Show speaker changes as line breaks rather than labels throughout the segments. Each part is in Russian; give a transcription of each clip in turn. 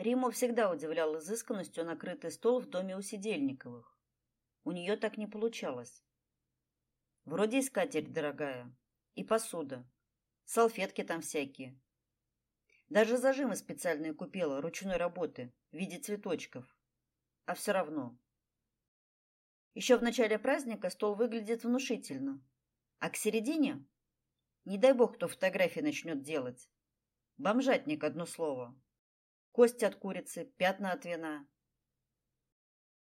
Риму всегда удивлял изысканностью накрытый стол в доме у Сидельниковых. У нее так не получалось. Вроде и скатерть дорогая, и посуда, салфетки там всякие. Даже зажимы специальные купила ручной работы в виде цветочков. А все равно. Еще в начале праздника стол выглядит внушительно, а к середине, не дай бог, кто фотографии начнет делать. Бомжатник одно слово кости от курицы, пятна от вина.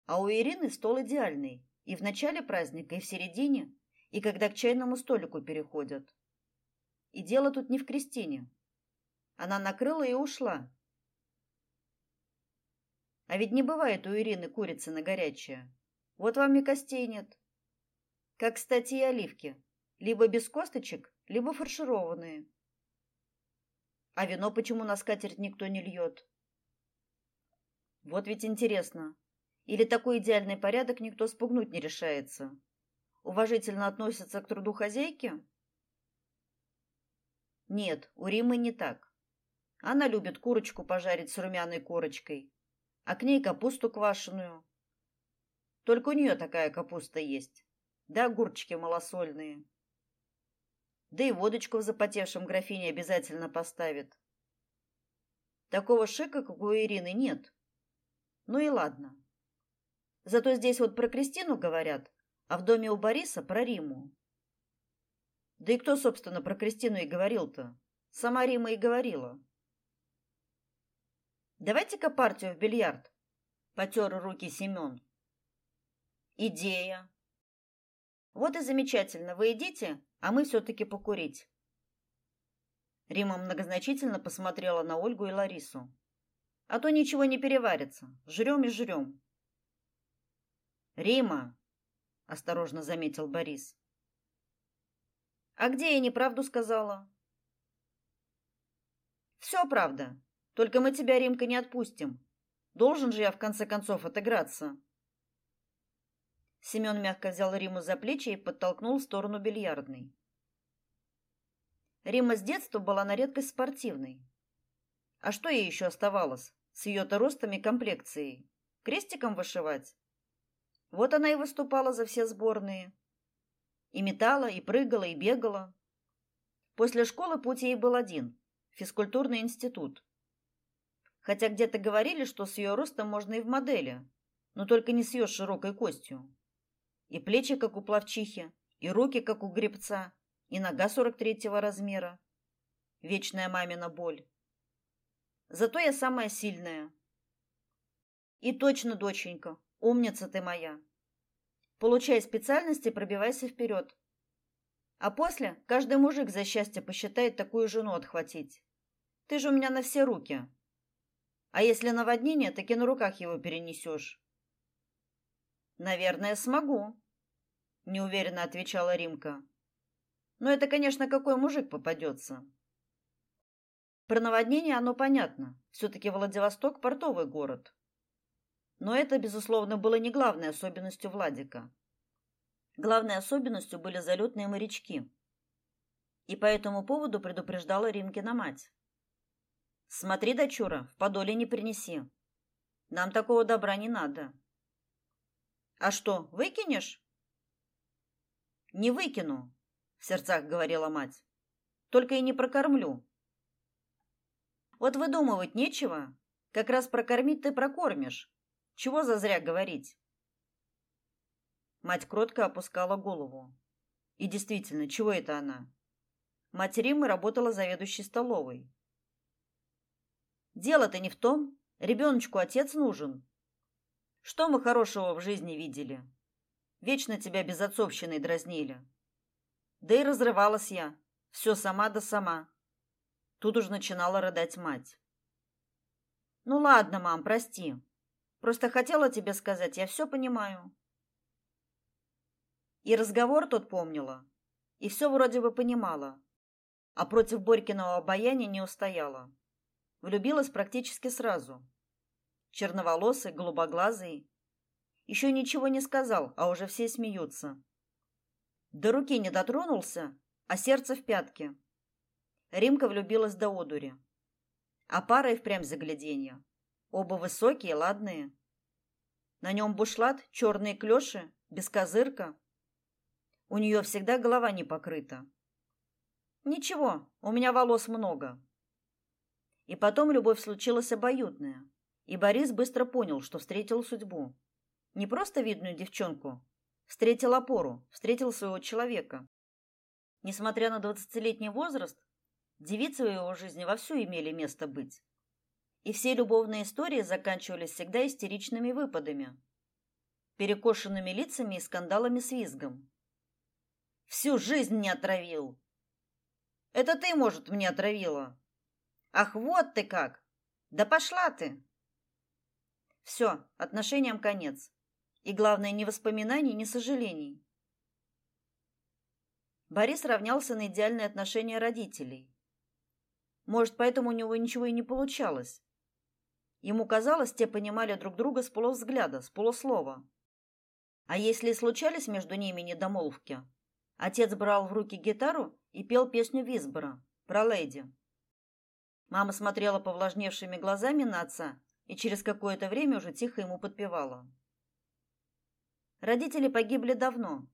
А у Ирины стол идеальный, и в начале праздника, и в середине, и когда к чайному столику переходят. И дело тут не в Кристине. Она накрыла и ушла. А ведь не бывает у Ирины курицы на горячее. Вот вам и костей нет. Как, кстати, и оливки. Либо без косточек, либо фаршированные. А вино почему на скатерть никто не льет? Вот ведь интересно. Или такой идеальный порядок никто спугнуть не решается? Уважительно относятся к труду хозяйки? Нет, у Римы не так. Она любит курочку пожарить с румяной корочкой, а к ней капусту квашеную. Только у нее такая капуста есть. Да огурчики малосольные. Да и водочку в запотевшем графине обязательно поставит. Такого шика, как у Ирины, нет. Ну и ладно. Зато здесь вот про Кристину говорят, а в доме у Бориса про Риму. Да и кто, собственно, про Кристину и говорил-то? Сама Рима и говорила. Давайте-ка партию в бильярд. Потер руки Семен. Идея. Вот и замечательно. Вы идите, а мы все-таки покурить. Рима многозначительно посмотрела на Ольгу и Ларису. А то ничего не переварится. Жрем и жрем. Рима, осторожно заметил Борис. А где я неправду сказала? Все правда. Только мы тебя, Римка, не отпустим. Должен же я в конце концов отыграться. Семен мягко взял Риму за плечи и подтолкнул в сторону бильярдной. Рима с детства была на редкость спортивной. А что ей еще оставалось с ее-то ростом и комплекцией? Крестиком вышивать? Вот она и выступала за все сборные. И метала, и прыгала, и бегала. После школы путь ей был один физкультурный институт. Хотя где-то говорили, что с ее ростом можно и в модели, но только не с ее широкой костью. И плечи, как у пловчихи, и руки, как у гребца, и нога сорок третьего размера. Вечная мамина боль. Зато я самая сильная. И точно, доченька, умница ты моя. Получай специальность и пробивайся вперед. А после каждый мужик за счастье посчитает такую жену отхватить. Ты же у меня на все руки. А если наводнение, так и на руках его перенесешь. Наверное, смогу неуверенно отвечала Римка. Но это, конечно, какой мужик попадется. Про наводнение оно понятно. все таки Владивосток портовый город. Но это, безусловно, было не главной особенностью Владика. Главной особенностью были залетные морячки. И по этому поводу предупреждала Римкина мать. Смотри, дочура, в подоле не принеси. Нам такого добра не надо. А что, выкинешь? Не выкину, в сердцах говорила мать. Только и не прокормлю. Вот выдумывать нечего, как раз прокормить ты прокормишь. Чего зазря говорить? Мать кротко опускала голову. И действительно, чего это она? Мать Риммы работала заведующей столовой. Дело-то не в том, ребеночку отец нужен. Что мы хорошего в жизни видели? Вечно тебя безотцовщиной дразнили. Да и разрывалась я. Все сама да сама. Тут уж начинала рыдать мать. Ну ладно, мам, прости. Просто хотела тебе сказать, я все понимаю. И разговор тот помнила, и все вроде бы понимала, а против Борькиного обаяния не устояла. Влюбилась практически сразу. Черноволосый, голубоглазый, еще ничего не сказал, а уже все смеются. До руки не дотронулся, а сердце в пятке. Римка влюбилась до одури. А пара и впрямь загляденье. Оба высокие, ладные. На нем бушлат, черные клёши, без козырка. У нее всегда голова не покрыта. Ничего, у меня волос много. И потом любовь случилась обоюдная. И Борис быстро понял, что встретил судьбу. Не просто видную девчонку, встретил опору, встретил своего человека. Несмотря на двадцатилетний возраст, девицы в его жизни вовсю имели место быть. И все любовные истории заканчивались всегда истеричными выпадами, перекошенными лицами и скандалами с визгом. Всю жизнь не отравил. Это ты, может, мне отравила. Ах, вот ты как. Да пошла ты. Все, отношениям конец. И главное, ни воспоминаний, ни сожалений. Борис равнялся на идеальные отношения родителей. Может, поэтому у него ничего и не получалось. Ему казалось, те понимали друг друга с полувзгляда, с полуслова. А если и случались между ними недомолвки, отец брал в руки гитару и пел песню Висбора про леди. Мама смотрела повлажневшими глазами на отца и через какое-то время уже тихо ему подпевала. Родители погибли давно,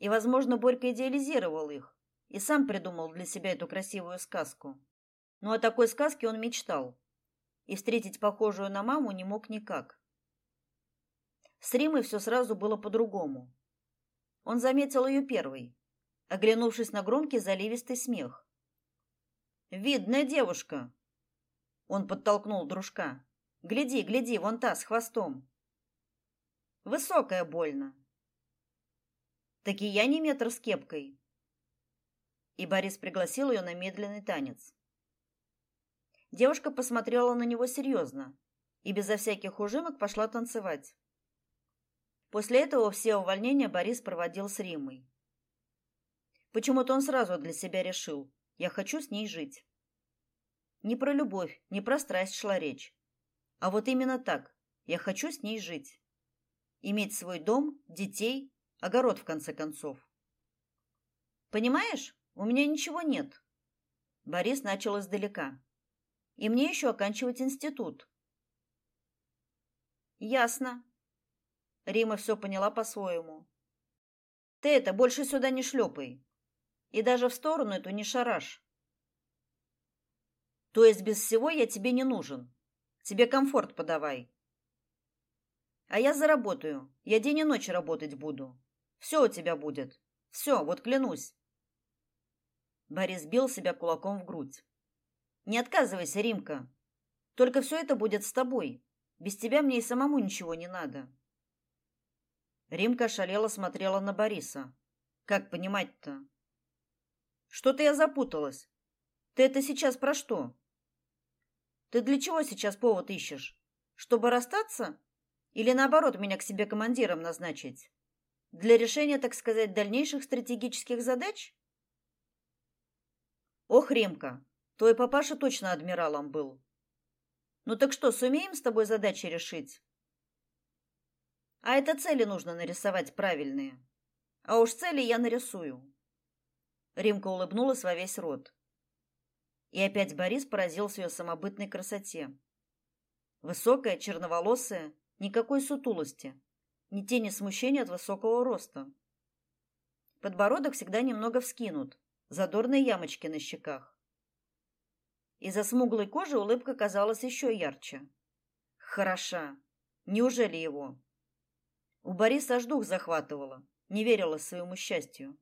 и, возможно, Борька идеализировал их и сам придумал для себя эту красивую сказку. Но о такой сказке он мечтал и встретить похожую на маму не мог никак. С Римой все сразу было по-другому. Он заметил ее первой, оглянувшись на громкий заливистый смех. «Видная девушка!» Он подтолкнул дружка. «Гляди, гляди, вон та, с хвостом!» «Высокая больно!» «Так и я не метр с кепкой!» И Борис пригласил ее на медленный танец. Девушка посмотрела на него серьезно и безо всяких ужимок пошла танцевать. После этого все увольнения Борис проводил с Римой. Почему-то он сразу для себя решил: я хочу с ней жить. Не про любовь, не про страсть шла речь, а вот именно так: я хочу с ней жить. Иметь свой дом, детей, огород в конце концов. Понимаешь? У меня ничего нет. Борис начал издалека. И мне еще оканчивать институт. Ясно. Рима все поняла по-своему. Ты это больше сюда не шлепай. И даже в сторону эту не шараш. То есть без всего я тебе не нужен. Тебе комфорт подавай. А я заработаю. Я день и ночь работать буду. Все у тебя будет. Все, вот клянусь. Борис бил себя кулаком в грудь. Не отказывайся, Римка. Только все это будет с тобой. Без тебя мне и самому ничего не надо. Римка шалела смотрела на Бориса. Как понимать-то? Что-то я запуталась. Ты это сейчас про что? Ты для чего сейчас повод ищешь? Чтобы расстаться или наоборот меня к себе командиром назначить? Для решения, так сказать, дальнейших стратегических задач? Ох, Римка, Твой папаша точно адмиралом был. Ну так что, сумеем с тобой задачи решить? А это цели нужно нарисовать правильные. А уж цели я нарисую. Римка улыбнулась во весь рот. И опять Борис поразился ее самобытной красоте. Высокая, черноволосая, никакой сутулости, ни тени смущения от высокого роста. Подбородок всегда немного вскинут, задорные ямочки на щеках. Из-за смуглой кожи улыбка казалась еще ярче. Хороша. Неужели его? У Бориса аж дух захватывало. Не верила своему счастью.